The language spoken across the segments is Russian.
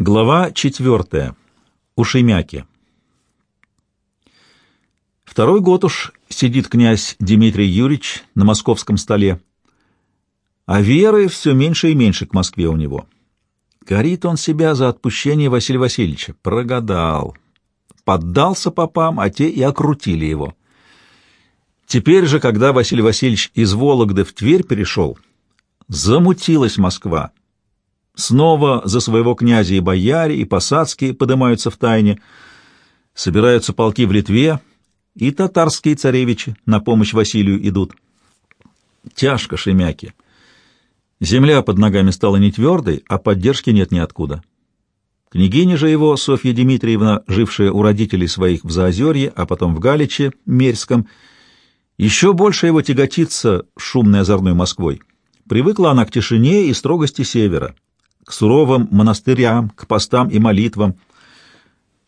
Глава четвертая. Ушемяки. Второй год уж сидит князь Дмитрий Юрьевич на московском столе, а веры все меньше и меньше к Москве у него. Горит он себя за отпущение Василия Васильевича. Прогадал. Поддался попам, а те и окрутили его. Теперь же, когда Василий Васильевич из Вологды в Тверь перешел, замутилась Москва. Снова за своего князя и бояре, и посадские поднимаются в тайне. Собираются полки в Литве, и татарские царевичи на помощь Василию идут. Тяжко шемяки. Земля под ногами стала не твердой, а поддержки нет ниоткуда. Княгиня же его, Софья Дмитриевна, жившая у родителей своих в Заозерье, а потом в Галиче, Мерьском, еще больше его тяготится шумной озорной Москвой. Привыкла она к тишине и строгости севера к суровым монастырям, к постам и молитвам.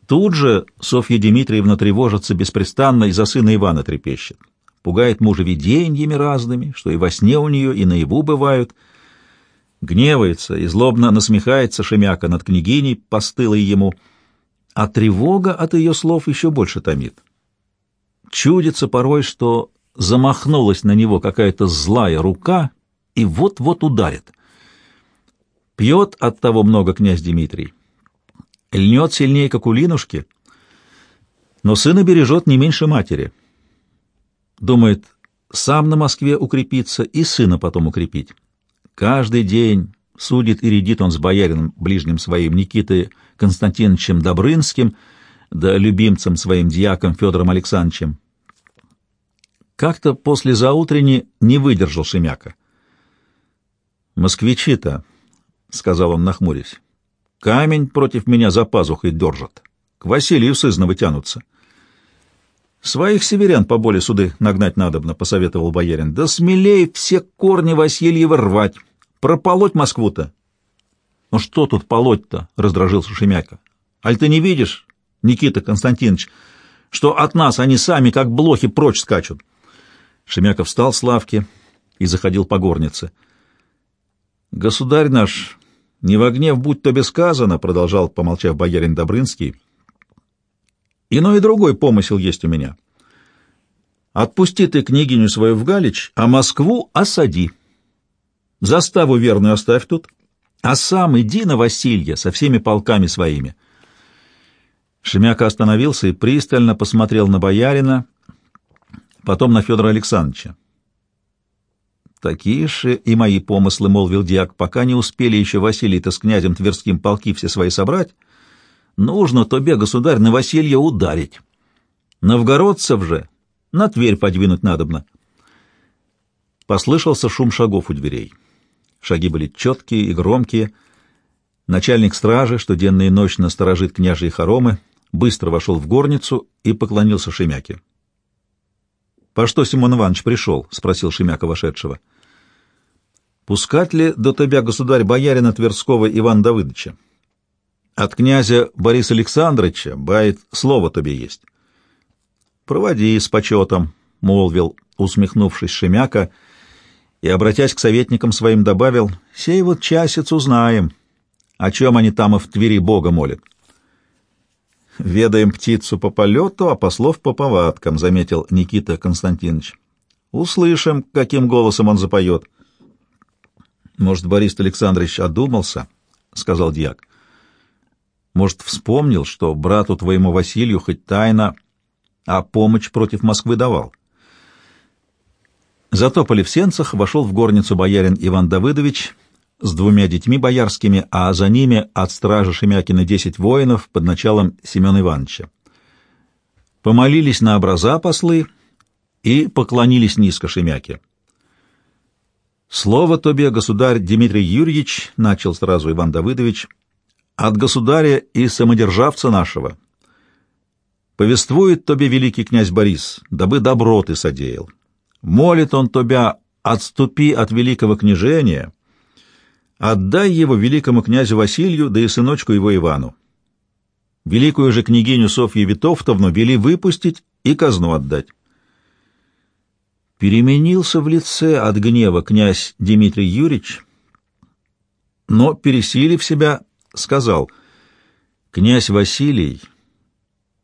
Тут же Софья Дмитриевна тревожится беспрестанно и за сына Ивана трепещет. Пугает мужа видениями разными, что и во сне у нее, и наяву бывают. Гневается и злобно насмехается Шемяка над княгиней, постылой ему, а тревога от ее слов еще больше томит. Чудится порой, что замахнулась на него какая-то злая рука и вот-вот ударит. Пьет от того много князь Дмитрий. Льнет сильнее, как у Линушки, но сына бережет не меньше матери. Думает, сам на Москве укрепиться и сына потом укрепить. Каждый день судит и редит он с боярином ближним своим Никитой Константиновичем Добрынским, да любимцем своим дьяком Федором Александровичем. Как-то после заутренни не выдержал Шемяка. «Москвичи-то», — сказал он, нахмурясь. — Камень против меня за пазухой держат. К Василию сызново тянутся. — Своих северян по боли суды нагнать надобно, — посоветовал боярин. — Да смелей все корни Васильева рвать, прополоть Москву-то. — Ну что тут полоть-то? — раздражился Шемяка. — Аль ты не видишь, Никита Константинович, что от нас они сами, как блохи, прочь скачут? Шемяка встал с лавки и заходил по горнице. — Государь наш, не во гнев будь то сказано, продолжал, помолчав боярин Добрынский. Иной и другой помысел есть у меня. Отпусти ты княгиню свою в Галич, а Москву осади. Заставу верную оставь тут, а сам иди на Василья со всеми полками своими. Шемяка остановился и пристально посмотрел на боярина, потом на Федора Александровича. Такие же и мои помыслы, — молвил дьяк, — пока не успели еще Василий-то с князем Тверским полки все свои собрать, нужно тебе, государь, на Василья ударить. Новгородцев же на Тверь подвинуть надобно. Послышался шум шагов у дверей. Шаги были четкие и громкие. Начальник стражи, что денно и ночно сторожит княжьи хоромы, быстро вошел в горницу и поклонился Шемяке. «По что Симон Иванович пришел?» — спросил Шемяка вошедшего. «Пускать ли до тебя, государь, боярина Тверского Ивана Давыдовича? От князя Бориса Александровича, бает, слово тебе есть». «Проводи с почетом», — молвил, усмехнувшись Шемяка, и, обратясь к советникам своим, добавил, «Сей вот часец узнаем, о чем они там и в Твери Бога молят». «Ведаем птицу по полету, а послов по повадкам», — заметил Никита Константинович. «Услышим, каким голосом он запоет». «Может, Борис Александрович одумался?» — сказал дьяк. «Может, вспомнил, что брату твоему Василию хоть тайно, а помощь против Москвы давал?» Затопали в сенцах, вошел в горницу боярин Иван Давыдович — с двумя детьми боярскими, а за ними от стражи Шемякина десять воинов под началом Семена Ивановича. Помолились на образа послы и поклонились низко Шемяке. «Слово тебе, государь Дмитрий Юрьевич, — начал сразу Иван Давыдович, — от государя и самодержавца нашего. Повествует тебе великий князь Борис, дабы добро ты содеял. Молит он тебя, отступи от великого княжения» Отдай его великому князю Василию, да и сыночку его Ивану. Великую же княгиню Софью Витовтовну вели выпустить и казну отдать. Переменился в лице от гнева князь Дмитрий Юрьевич, но, пересилив себя, сказал — Князь Василий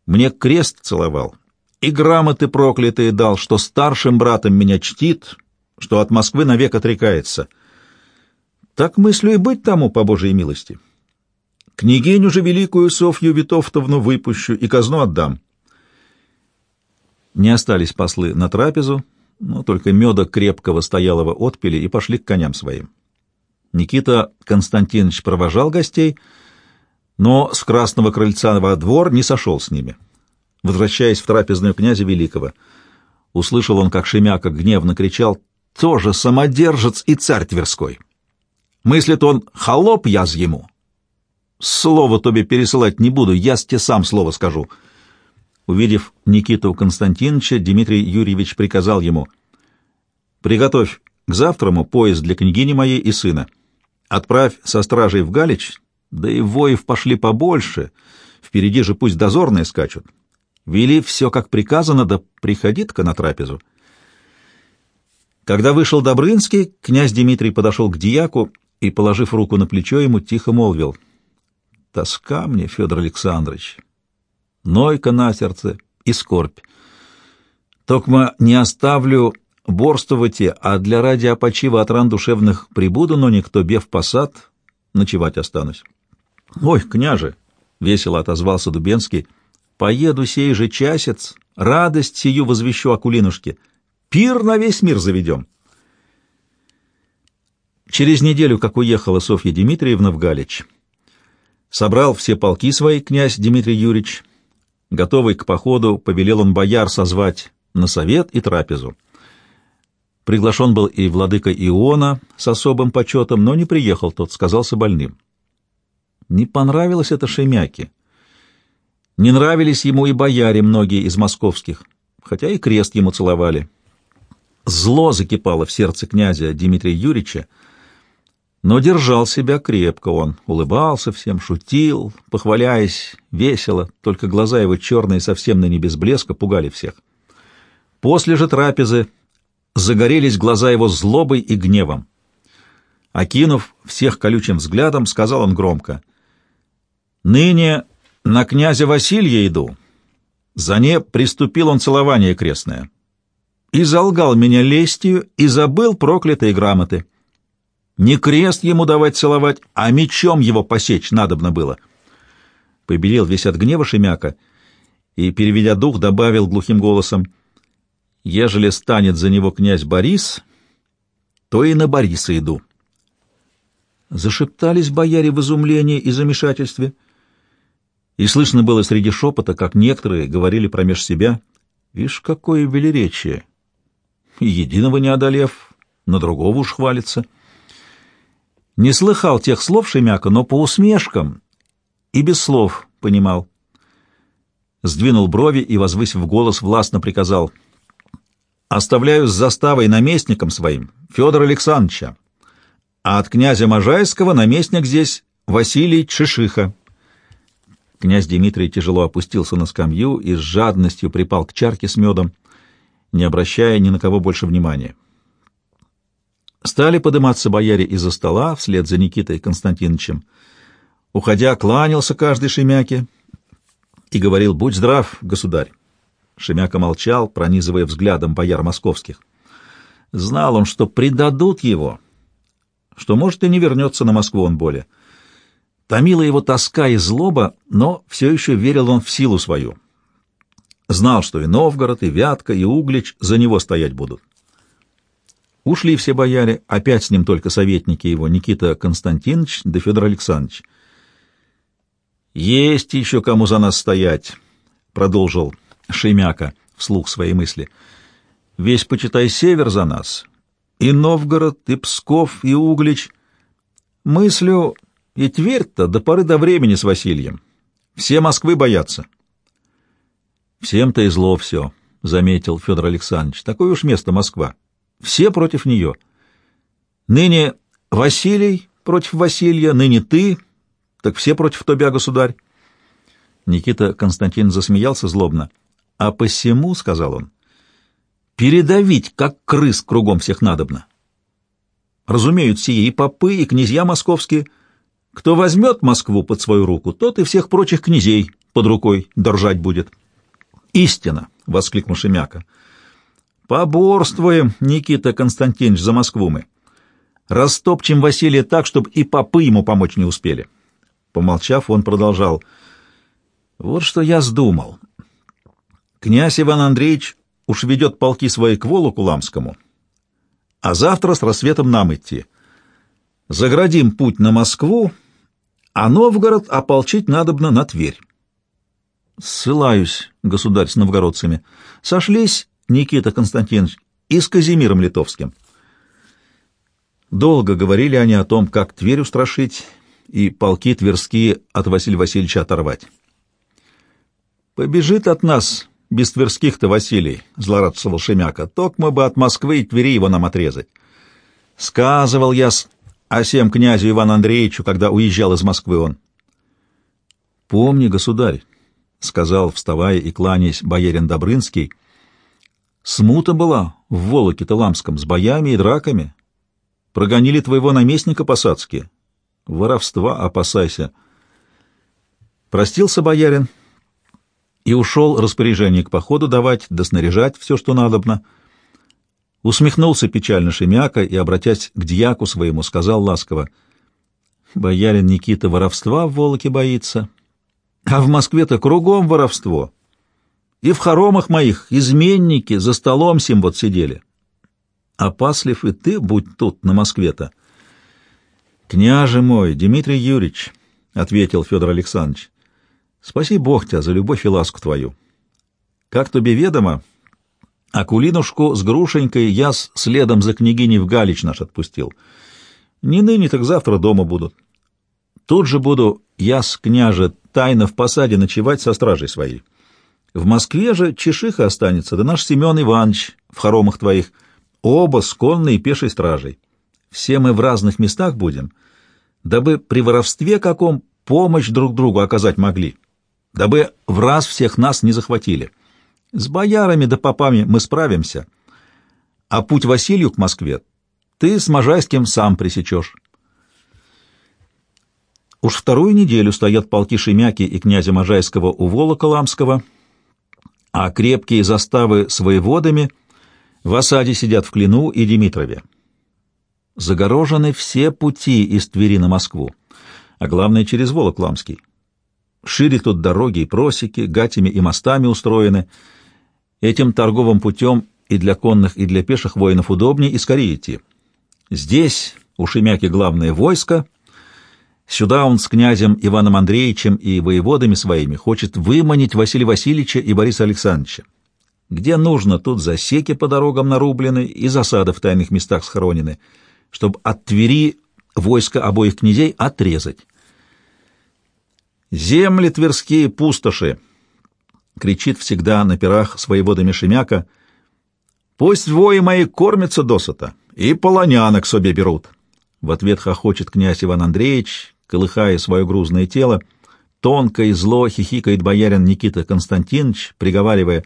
мне крест целовал и грамоты проклятые дал, что старшим братом меня чтит, что от Москвы навек отрекается. Так мыслю и быть тому по Божьей милости. Княгиню же великую Софью Витовтовну выпущу и казну отдам. Не остались послы на трапезу, но только меда крепкого стоялого отпили и пошли к коням своим. Никита Константинович провожал гостей, но с красного крыльца во двор не сошел с ними. Возвращаясь в трапезную князя Великого, услышал он, как Шемяка гневно кричал «Тоже самодержец и царь Тверской!» Мыслит он «Холоп яз ему!» «Слово тебе пересылать не буду, я тебе сам слово скажу!» Увидев Никиту Константиновича, Дмитрий Юрьевич приказал ему «Приготовь к завтраму поезд для княгини моей и сына. Отправь со стражей в Галич, да и воев пошли побольше, впереди же пусть дозорные скачут. Вели все, как приказано, да приходит-ка на трапезу». Когда вышел Добрынский, князь Дмитрий подошел к дьяку и, положив руку на плечо, ему тихо молвил. «Тоска мне, Федор Александрович, нойка на сердце и скорбь. Токма не оставлю борствовать, а для ради опочива от ран душевных прибуду, но никто бев посад, ночевать останусь. — Ой, княже! — весело отозвался Дубенский. — Поеду сей же часец, радость сию возвещу Акулинушке. Пир на весь мир заведем. Через неделю, как уехала Софья Дмитриевна в Галич, собрал все полки свои князь Дмитрий Юрьевич, Готовый к походу, повелел он бояр созвать на совет и трапезу. Приглашен был и владыка Иона с особым почетом, но не приехал тот, сказался больным. Не понравилось это Шемяке. Не нравились ему и бояре многие из московских, хотя и крест ему целовали. Зло закипало в сердце князя Дмитрия Юрьевича, но держал себя крепко он, улыбался всем, шутил, похваляясь, весело, только глаза его черные совсем на небес блеска пугали всех. После же трапезы загорелись глаза его злобой и гневом. Окинув всех колючим взглядом, сказал он громко, «Ныне на князя Василия иду. За не приступил он целование крестное. И залгал меня лестью, и забыл проклятые грамоты». Не крест ему давать целовать, а мечом его посечь надобно было. Побелел весь от гнева Шемяка и, переведя дух, добавил глухим голосом, «Ежели станет за него князь Борис, то и на Бориса иду». Зашептались бояре в изумлении и замешательстве, и слышно было среди шепота, как некоторые говорили промеж себя, «Вишь, какое велеречие!» единого не одолев, на другого уж хвалится — не слыхал тех слов Шемяка, но по усмешкам и без слов понимал. Сдвинул брови и, возвысив голос, властно приказал «Оставляю с заставой наместником своим Федора Александровича, а от князя Можайского наместник здесь Василий Чешиха». Князь Дмитрий тяжело опустился на скамью и с жадностью припал к чарке с медом, не обращая ни на кого больше внимания. Стали подниматься бояре из-за стола вслед за Никитой Константиновичем. Уходя, кланялся каждый Шемяке и говорил «Будь здрав, государь». Шемяка молчал, пронизывая взглядом бояр московских. Знал он, что предадут его, что, может, и не вернется на Москву он более. Томила его тоска и злоба, но все еще верил он в силу свою. Знал, что и Новгород, и Вятка, и Углич за него стоять будут. Ушли все бояре, опять с ним только советники его, Никита Константинович да Федор Александрович. «Есть еще кому за нас стоять», — продолжил Шемяка вслух своей мысли. «Весь, почитай, север за нас, и Новгород, и Псков, и Углич. Мыслю, и Тверь-то до поры до времени с Васильем. Все Москвы боятся». «Всем-то и зло все», — заметил Федор Александрович. «Такое уж место Москва». Все против нее. Ныне Василий против Василия, ныне ты, так все против тебя, государь. Никита Константин засмеялся злобно. А посему, — сказал он, — передавить, как крыс, кругом всех надобно. Разумеют сие и попы, и князья московские. Кто возьмет Москву под свою руку, тот и всех прочих князей под рукой держать будет. «Истина!» — воскликнул Шемяка. «Поборствуем, Никита Константинович, за Москву мы. Растопчем Василия так, чтобы и попы ему помочь не успели». Помолчав, он продолжал. «Вот что я сдумал. Князь Иван Андреевич уж ведет полки свои к Волу Куламскому, а завтра с рассветом нам идти. Заградим путь на Москву, а Новгород ополчить надобно на Тверь. Ссылаюсь, государь, с новгородцами. Сошлись, Никита Константинович, и с Казимиром Литовским. Долго говорили они о том, как Тверь устрашить и полки тверские от Василия Васильевича оторвать. «Побежит от нас без тверских-то Василий», — злорадствовал Шемяка, — «ток мы бы от Москвы и Твери его нам отрезать. Сказывал я с о сем князю Ивану Андреевичу, когда уезжал из Москвы он». «Помни, государь», — сказал, вставая и кланяясь, боярин Добрынский, — «смута была в Волоке-то с боями и драками. Прогонили твоего наместника посадские. Воровства опасайся». Простился боярин и ушел распоряжение к походу давать, да снаряжать все, что надобно. Усмехнулся печально Шемяка и, обратясь к дьяку своему, сказал ласково, «Боярин Никита воровства в Волоке боится, а в Москве-то кругом воровство. И в хоромах моих изменники за столом сим вот сидели. Опаслив и ты, будь тут, на Москве-то. Княже мой, Дмитрий Юрьевич, — ответил Федор Александрович, — спаси Бог тебя за любовь и ласку твою. Как тебе ведомо, Акулинушку с Грушенькой я следом за княгиней в Галич наш отпустил. Не ныне, так завтра дома будут. Тут же буду я с княже тайно в посаде ночевать со стражей своей. В Москве же Чешиха останется, да наш Семен Иванович в хоромах твоих, оба с конной и пешей стражей. Все мы в разных местах будем, дабы при воровстве каком помощь друг другу оказать могли, дабы в раз всех нас не захватили. С боярами да попами мы справимся, а путь Василию к Москве ты с Можайским сам пресечешь. Уж вторую неделю стоят полки Шемяки и князя Можайского у Волоколамского, а крепкие заставы с воеводами в осаде сидят в Клину и Димитрове. Загорожены все пути из Твери на Москву, а главное через Волокламский. Шире тут дороги и просеки, гатями и мостами устроены. Этим торговым путем и для конных, и для пеших воинов удобнее и скорее идти. Здесь у Шемяки главное войско — Сюда он с князем Иваном Андреевичем и воеводами своими хочет выманить Василия Васильевича и Бориса Александровича. Где нужно, тут засеки по дорогам нарублены и засады в тайных местах схоронены, чтобы от Твери войско обоих князей отрезать. «Земли тверские пустоши!» — кричит всегда на пирах с воеводами Шемяка. «Пусть вои мои кормятся досыта и полонянок себе берут!» В ответ хохочет князь Иван Андреевич, колыхая свое грузное тело. Тонко и зло хихикает боярин Никита Константинович, приговаривая,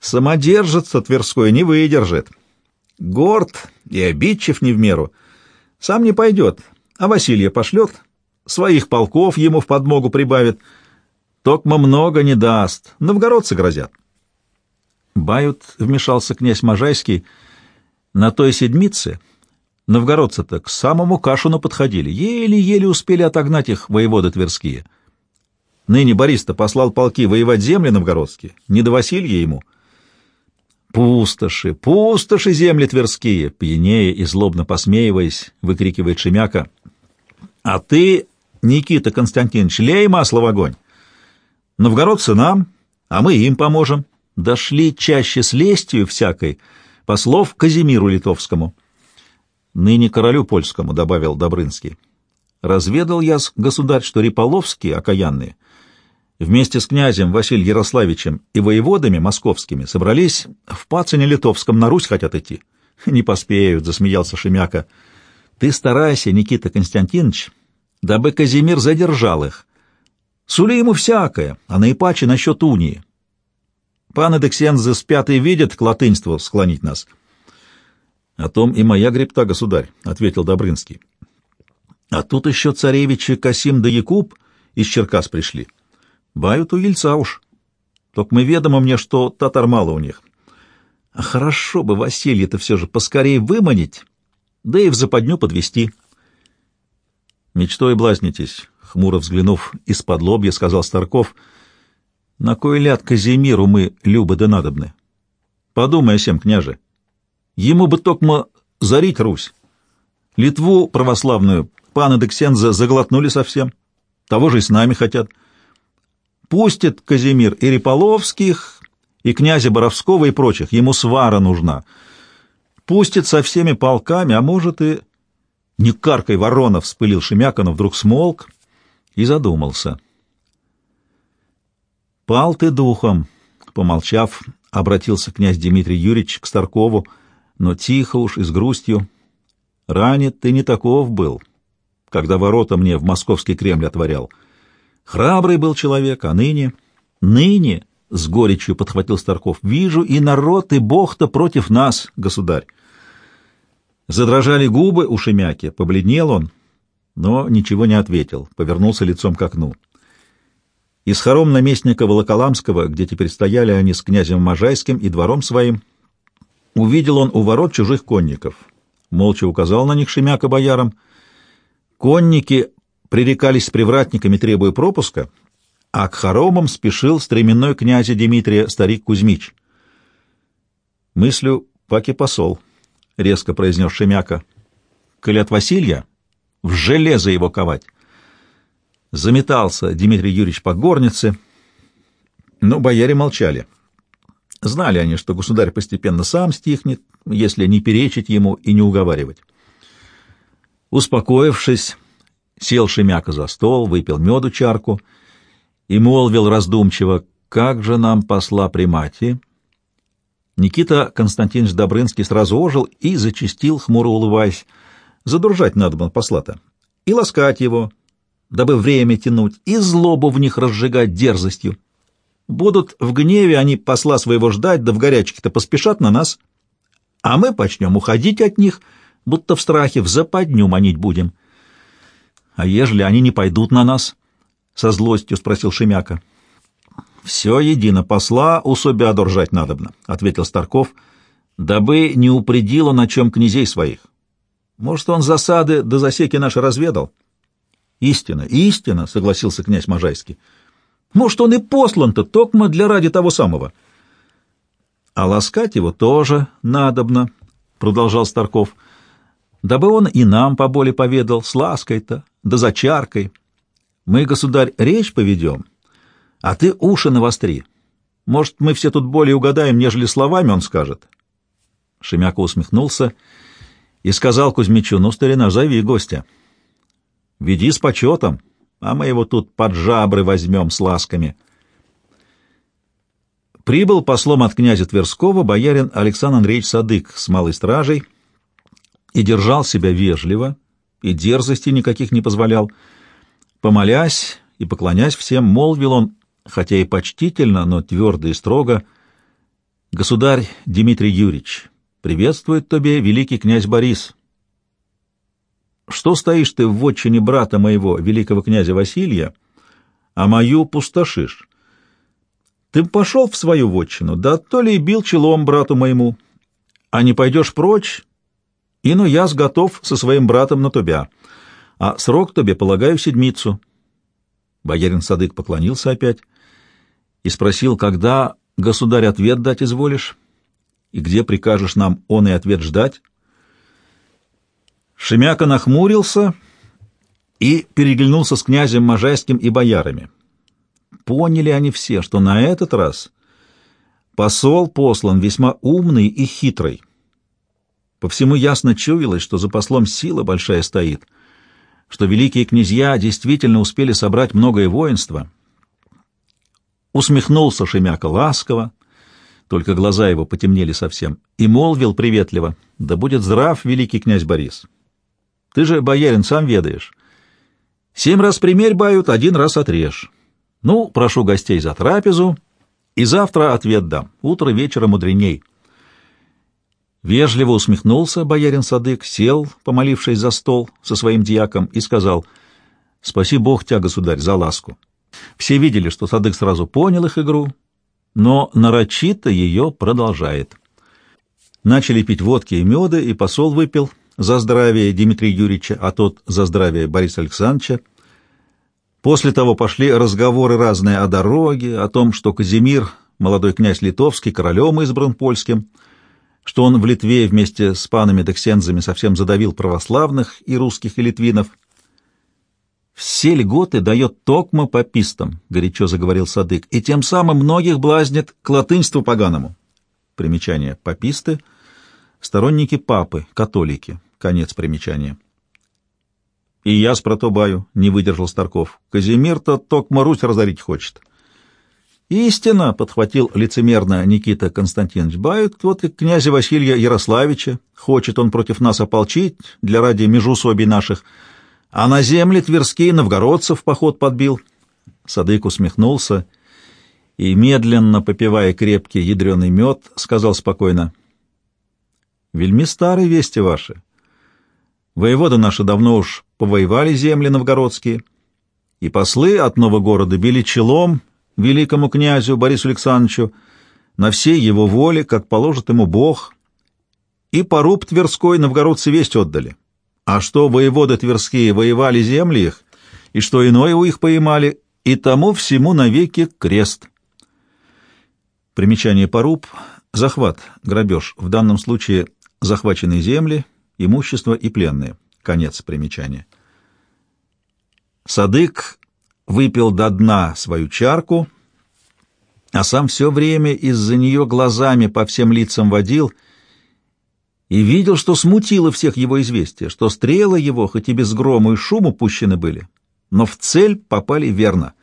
«Самодержится Тверской не выдержит. Горд и обидчив не в меру. Сам не пойдет, а Василия пошлет, своих полков ему в подмогу прибавит. Токма много не даст, новгородцы грозят». Бают, вмешался князь Можайский, на той седмице — Новгородцы-то к самому Кашину подходили, еле-еле успели отогнать их воеводы тверские. Ныне Борис-то послал полки воевать земли новгородские, не до Василия ему. «Пустоши, пустоши земли тверские!» Пьянее и злобно посмеиваясь, выкрикивает Шемяка. «А ты, Никита Константинович, лей масло в огонь! Новгородцы нам, а мы им поможем. Дошли чаще с лестью всякой, послов Казимиру Литовскому» ныне королю польскому, — добавил Добрынский. Разведал я, государь, что Риполовские, окаянные, вместе с князем Василием Ярославичем и воеводами московскими собрались в Пацине Литовском на Русь хотят идти. — Не поспеют, — засмеялся Шемяка. — Ты старайся, Никита Константинович, дабы Казимир задержал их. Сули ему всякое, а наипаче насчет унии. Пан Эдексензы с пятой видят к латынству склонить нас —— О том и моя гребта, государь, — ответил Добрынский. А тут еще царевичи Касим да Якуб из Черкас пришли. Бают у ельца уж. Только мы ведомо мне, что татар мало у них. А хорошо бы Василия-то все же поскорее выманить, да и в западню подвести. Мечтой блазнитесь, хмуро взглянув из-под лобья, сказал Старков. На кой ляд Казимиру мы любы да надобны? Подумай о сем, княже. Ему бы токмо зарить Русь. Литву православную паны Дексенза заглотнули совсем. Того же и с нами хотят. Пустит Казимир и Риполовских, и князя Боровского, и прочих. Ему свара нужна. Пустит со всеми полками, а может и... Не каркой ворона вспылил Шемяка, но вдруг смолк и задумался. «Пал ты духом», — помолчав, обратился князь Дмитрий Юрьевич к Старкову, но тихо уж и с грустью. «Ранит ты не таков был, когда ворота мне в московский Кремль отворял. Храбрый был человек, а ныне... Ныне, — с горечью подхватил Старков, — вижу и народ, и Бог-то против нас, государь. Задрожали губы у Шемяки, побледнел он, но ничего не ответил, повернулся лицом к окну. Из хором наместника Волоколамского, где теперь стояли они с князем Можайским и двором своим, увидел он у ворот чужих конников. Молча указал на них Шемяка боярам. Конники пререкались с привратниками, требуя пропуска, а к хоромам спешил стременной князя Дмитрия старик Кузьмич. «Мыслю, паки посол», — резко произнес Шемяка. «Коли от Василия, в железо его ковать». Заметался Дмитрий Юрьевич по горнице, но бояре молчали. Знали они, что государь постепенно сам стихнет, если не перечить ему и не уговаривать. Успокоившись, сел Шемяка за стол, выпил меду чарку и молвил раздумчиво, «Как же нам посла примати?» Никита Константинович Добрынский сразу ожил и зачистил, хмуро улыбаясь. Задуржать надо было посла-то. И ласкать его, дабы время тянуть, и злобу в них разжигать дерзостью. Будут в гневе они посла своего ждать, да в горячке-то поспешат на нас. А мы почнем уходить от них, будто в страхе в западню манить будем. А ежели они не пойдут на нас? — со злостью спросил Шемяка. — Все едино посла у себя доржать надобно, — ответил Старков, — дабы не упредил он, на чем князей своих. Может, он засады до засеки наши разведал? — Истина, истина, — согласился князь Можайский. — Может, он и послан-то, токмо для ради того самого. — А ласкать его тоже надобно, — продолжал Старков, — дабы он и нам поболе поведал, с лаской-то, да за чаркой. Мы, государь, речь поведем, а ты уши навостри. Может, мы все тут более угадаем, нежели словами он скажет. Шемяка усмехнулся и сказал Кузьмичу, ну, старина, зови гостя. Веди с почетом, а мы его тут под жабры возьмем с ласками. Прибыл послом от князя Тверского боярин Александр Андреевич Садык с малой стражей и держал себя вежливо, и дерзости никаких не позволял, — Помолясь и поклонясь всем, молвил он, хотя и почтительно, но твердо и строго, «Государь Дмитрий Юрьевич, приветствует тебе великий князь Борис. Что стоишь ты в вотчине брата моего, великого князя Василия, а мою пустошишь? Ты пошел в свою вотчину, да то ли и бил челом брату моему, а не пойдешь прочь, и ну я готов со своим братом на тебя» а срок тебе, полагаю, седмицу. Боярин Садык поклонился опять и спросил, когда, государь, ответ дать изволишь, и где прикажешь нам он и ответ ждать. Шемяка нахмурился и переглянулся с князем Можайским и боярами. Поняли они все, что на этот раз посол послан весьма умный и хитрый. По всему ясно чуялось, что за послом сила большая стоит — что великие князья действительно успели собрать многое воинство. Усмехнулся Шемяка ласково, только глаза его потемнели совсем, и молвил приветливо, «Да будет здрав великий князь Борис! Ты же, боярин, сам ведаешь. Семь раз примерь бают, один раз отрежь. Ну, прошу гостей за трапезу, и завтра ответ дам, утро вечера мудреней». Вежливо усмехнулся боярин Садык, сел, помолившись за стол со своим дьяком, и сказал «Спаси Бог тебя, государь, за ласку». Все видели, что Садык сразу понял их игру, но нарочито ее продолжает. Начали пить водки и меда, и посол выпил за здравие Дмитрия Юрьевича, а тот за здравие Бориса Александровича. После того пошли разговоры разные о дороге, о том, что Казимир, молодой князь литовский, королем избран польским, что он в Литве вместе с панами-дексензами совсем задавил православных и русских, и литвинов. «Все льготы дает токмо попистам», — горячо заговорил Садык, «и тем самым многих блазнит к латынству поганому». Примечание. Пописты — сторонники папы, католики. Конец примечания. «И я с протобаю», — не выдержал Старков. «Казимир-то токмо Русь разорить хочет». «Истина!» — подхватил лицемерно Никита Константинович Бают, вот и князя Василия Ярославича. Хочет он против нас ополчить для ради межусобий наших, а на земли Тверские новгородцев поход подбил. Садык усмехнулся и, медленно попивая крепкий ядреный мед, сказал спокойно. «Вельми старые вести ваши. Воеводы наши давно уж повоевали земли новгородские, и послы от нового города били челом великому князю Борису Александровичу на всей его воле, как положит ему Бог, и поруб Тверской новгородцы весть отдали. А что воеводы Тверские воевали земли их, и что иное у их поймали, и тому всему навеки крест. Примечание поруб — захват, грабеж, в данном случае захваченные земли, имущество и пленные. Конец примечания. Садык выпил до дна свою чарку, а сам все время из-за нее глазами по всем лицам водил и видел, что смутило всех его известия, что стрелы его, хоть и без грома и шума, пущены были, но в цель попали верно.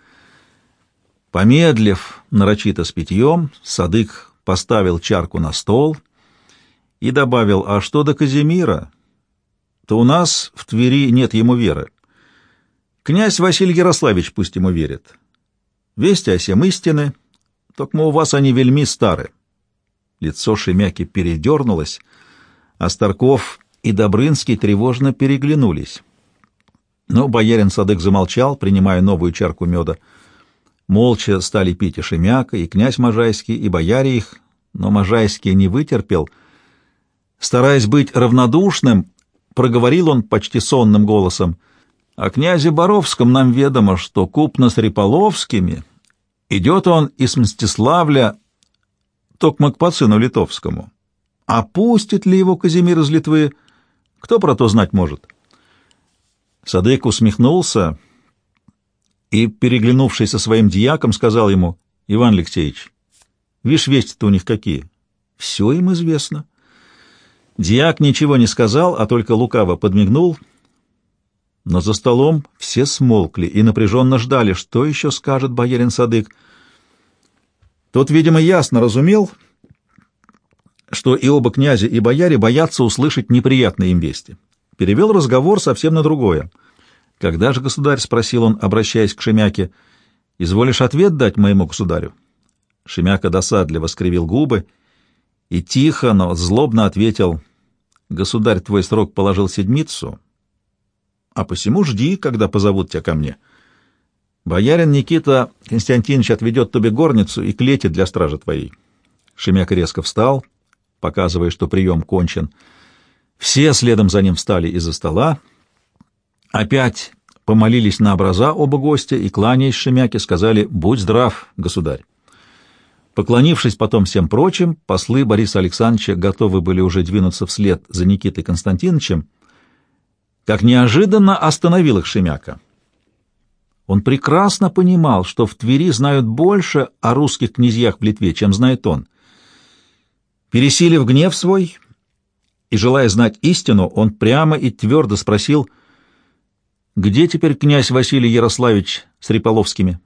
Помедлив нарочито с питьем, Садык поставил чарку на стол и добавил, «А что до Казимира? То у нас в Твери нет ему веры. Князь Василий Ярославич пусть ему верит. Вести о сем истины, только у вас они вельми стары. Лицо Шемяки передернулось, а Старков и Добрынский тревожно переглянулись. Но боярин Садык замолчал, принимая новую чарку меда. Молча стали пить и Шемяка, и князь Можайский, и бояре их, но Можайский не вытерпел. Стараясь быть равнодушным, проговорил он почти сонным голосом — о князе Боровском нам ведомо, что купно с Риполовскими идет он из Мстиславля токмо к пацану литовскому. А пустит ли его Казимир из Литвы, кто про то знать может? Садык усмехнулся и, переглянувшись со своим дьяком, сказал ему, «Иван Алексеевич, видишь, вести-то у них какие? Все им известно». Дьяк ничего не сказал, а только лукаво подмигнул — но за столом все смолкли и напряженно ждали, что еще скажет боярин Садык. Тот, видимо, ясно разумел, что и оба князя, и бояре боятся услышать неприятные им вести. Перевел разговор совсем на другое. «Когда же, государь?» — спросил он, обращаясь к Шемяке. «Изволишь ответ дать моему государю?» Шемяка досадливо скривил губы и тихо, но злобно ответил. «Государь твой срок положил седмицу, а посему жди, когда позовут тебя ко мне. Боярин Никита Константинович отведет тебе горницу и клети для стражи твоей. Шемяк резко встал, показывая, что прием кончен. Все следом за ним встали из-за стола. Опять помолились на образа оба гостя и, кланяясь Шемяке, сказали «Будь здрав, государь». Поклонившись потом всем прочим, послы Бориса Александровича готовы были уже двинуться вслед за Никитой Константиновичем, как неожиданно остановил их Шемяка. Он прекрасно понимал, что в Твери знают больше о русских князьях в Литве, чем знает он. Пересилив гнев свой и желая знать истину, он прямо и твердо спросил, «Где теперь князь Василий Ярославич с Риполовскими?»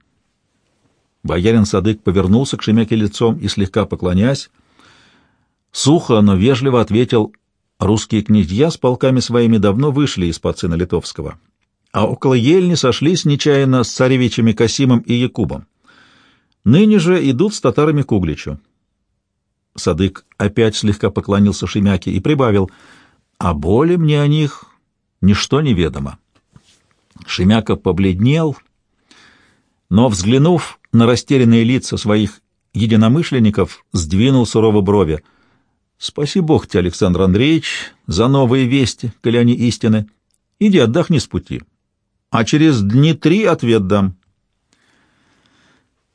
Боярин Садык повернулся к Шемяке лицом и, слегка поклонясь, сухо, но вежливо ответил, Русские князья с полками своими давно вышли из-под сына Литовского, а около Ельни сошлись нечаянно с царевичами Касимом и Якубом. Ныне же идут с татарами к Угличу. Садык опять слегка поклонился Шемяке и прибавил, «А боли мне о них ничто не ведомо». Шемяка побледнел, но, взглянув на растерянные лица своих единомышленников, сдвинул сурово брови. «Спаси Бог тебе, Александр Андреевич, за новые вести, коли они истины. Иди отдохни с пути, а через дни три ответ дам».